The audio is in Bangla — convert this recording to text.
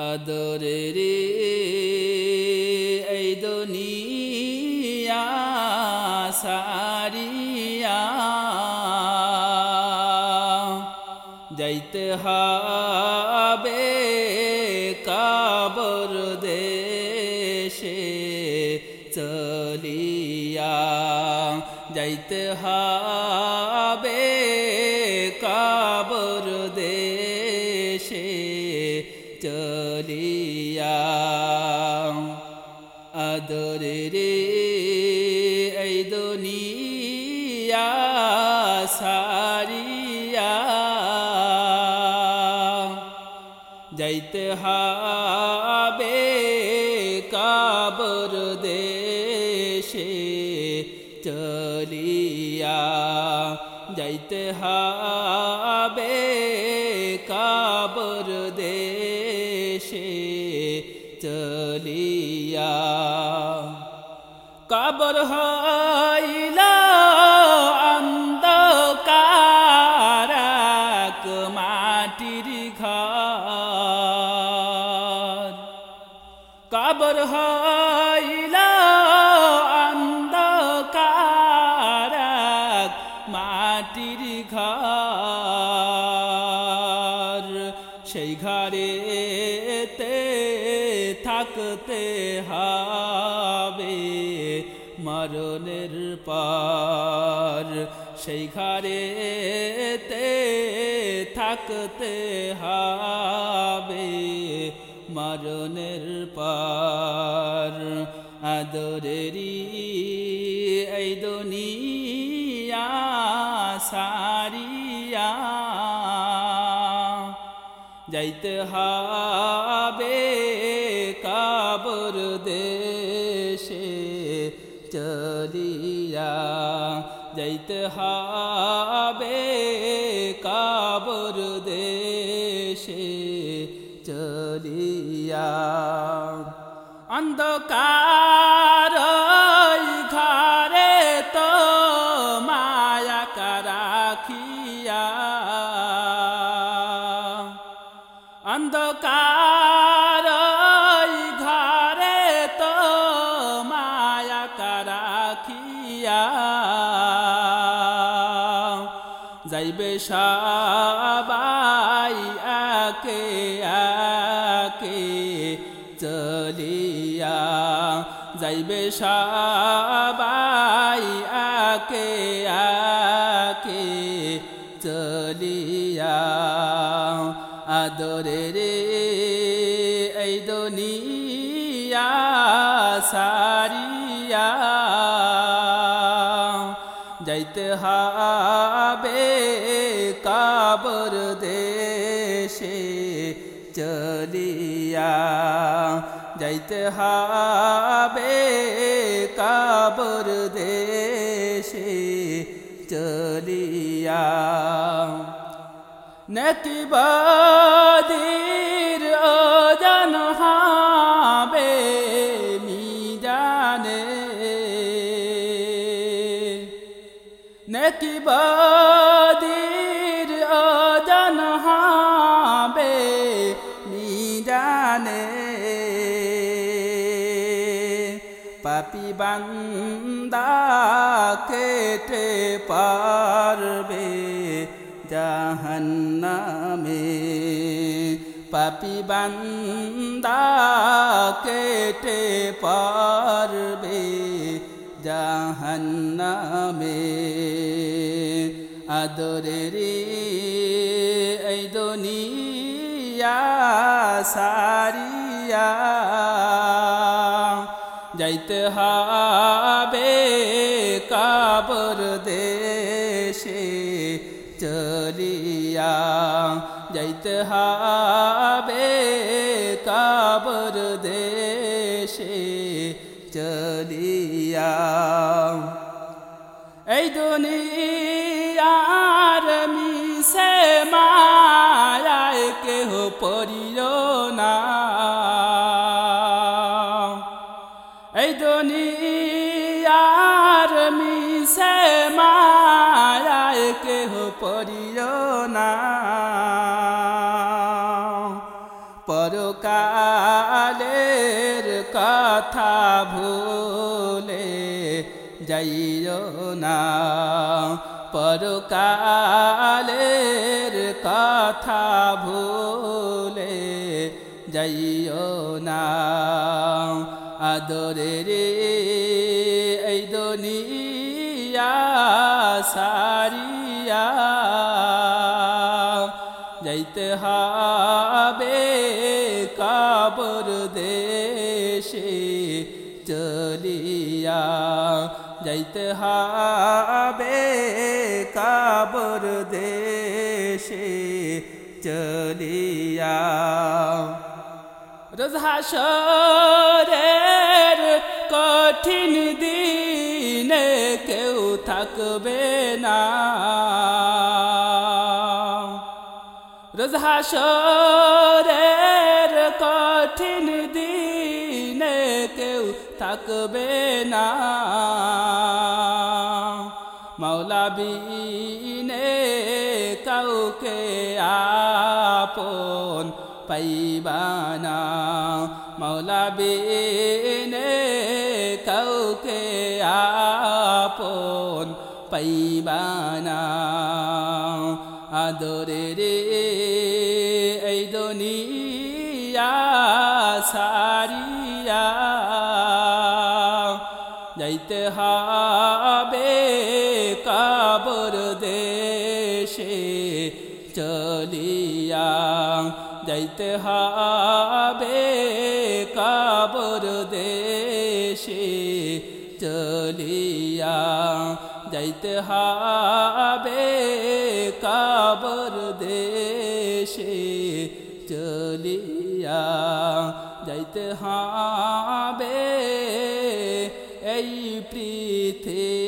আদরে রে এই দুনিয়া সারিয়া যাইতে হবে কাবর দেশে চলিয়া যাইতে হবে সারিয়া যাইতে হবে কাবর দেশে চলিয়া। যাইতে হবে কাবর দেশে চলিয়া। কাবর হইল মাটির ঘর, সেই ঘরেতে থাকতে হবে মরণের পর। সেই ঘরেতে থাকতে হবে মরণের পর। আদরেরি এই দুনিয়া সারিয়া। যাইতে হবে কাবর দেশে চলিয়া। যাইতে হবে কাবর দেশে চলিয়া। অন্ধকার অন্ধকার ঘরে তো মায়া রাখিয়া যাইবে সবাই আকে আকে চলিয়া। যাইবে সবাই আকে আকে চলিয়া। আদরে সারিয়া যাইতে হবে কাবর দেশে চলিয়া। যাইতে হবে কাবর দেশে চলিয়া। নকি বাদির ওজন নকি বাদির ওজন হবে মিজানে পাপি বান্দা কেটে পারবে জাহান্নামে। পাপি বান্দা কেটে পারবে জাহান্নামে। আদরের এই দুনিয়া সারিয়া যাইতে হবে কাবর দেশে চলিয়া। যাইতে হবে কাবর দেশে চলিয়া এই দুনিয়ার মিশে মায়ায় কেহ পড়িও না। এই দুনিয়ার মিশে মায়ায় কেহ পড়িও পরকালের কথা ভুলে যাইও না। পরকালের কথা ভুলে যাইও না। আদরের এই দুনিয়া সারিয়া যাইতে হবে কাবর দেশে চলিয়া যাইতে হবে কাবর দেশে চলিয়া রোজ হাসরের কঠিন দিনে কেউ থাকবে না রোজ হাসরের কঠিন দিনে কেউ থাকবে না। মাওলা বিনে কাউকে আপন পাইবানা মাওলা বিনে কাউকে আপন পাইবানা আদরের এই দুনিয়া সারিয়া যাইতে হবে কাবর দেশে চলিয়া। যাইতে হবে কাবর দেশে চলিয়া যাইতে হবে কাবর দেশে চলিয়া যাইতে হবে এই পৃথিবী